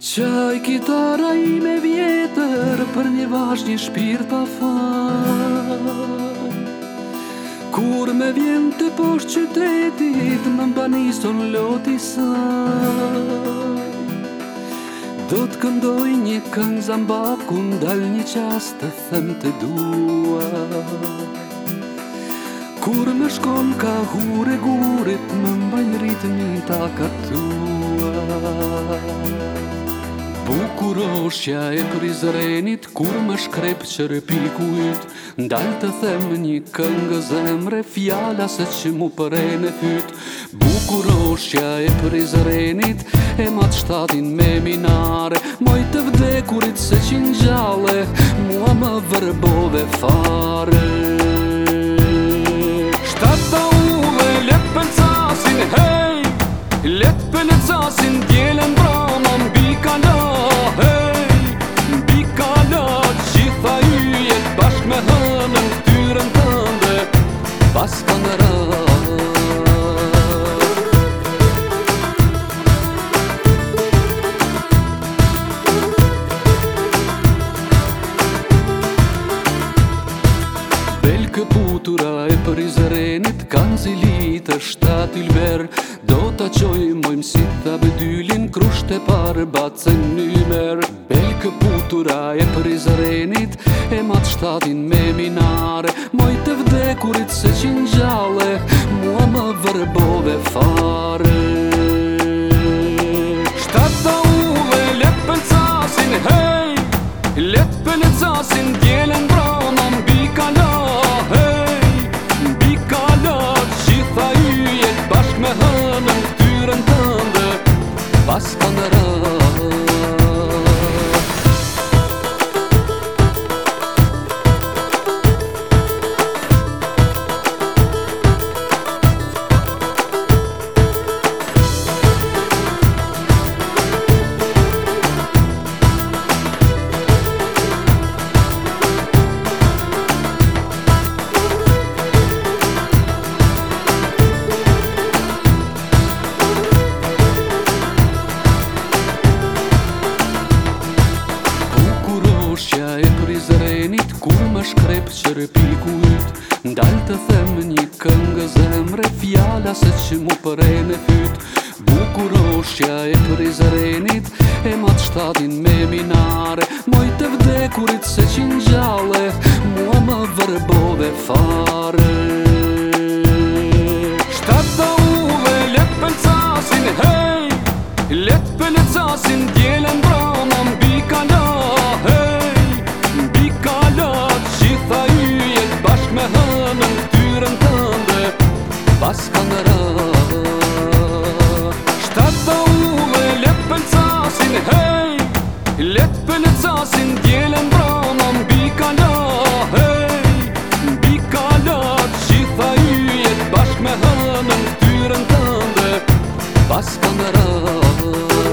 Qaj kitara i me vjetër për një vazh një shpirë pa fa Kur me vjen të poshtë qytetit më mba njëson loti sa Do të këndoj një këngë zambab ku ndal një qas të them të dua Kur me shkon ka hure gurit më mba një ritmi Kur oshja e prizrenit, kur më shkrep që repikujt Ndal të them një këngë zemre, fjala se që mu përren e fyt Bukur oshja e prizrenit, e mat shtatin me minare Moj të vdekurit se qin gjale, mua më vërbove fare Shtat të uve, let për casin, hej, let për casin, djele Belkë putura e prizrenit Kanë zilit e shtatil Do të qojmojmë si të bedylin Krusht e parë bacen një mer Belkë putura e prizrenit E matë shtatin me minare Moj të vdekurit se qinë gjale Mua më vërbove fare Shtata uve let për casin Hej, let për në casin Djelën dhe Ndallë të themë një këngë zemre Fjala se që mu përre në fyt Bukuroshja e prizrenit E matë shtatin me minare Moj të vdekurit se që në Mua më vërbove fare Shtatë të uve letë pëllëcasin Hej, letë pëllëcasin djerë Sin djelen më brana më bikala hey, Më bikala yjet Bashk me hënën të tyren të pas Bashk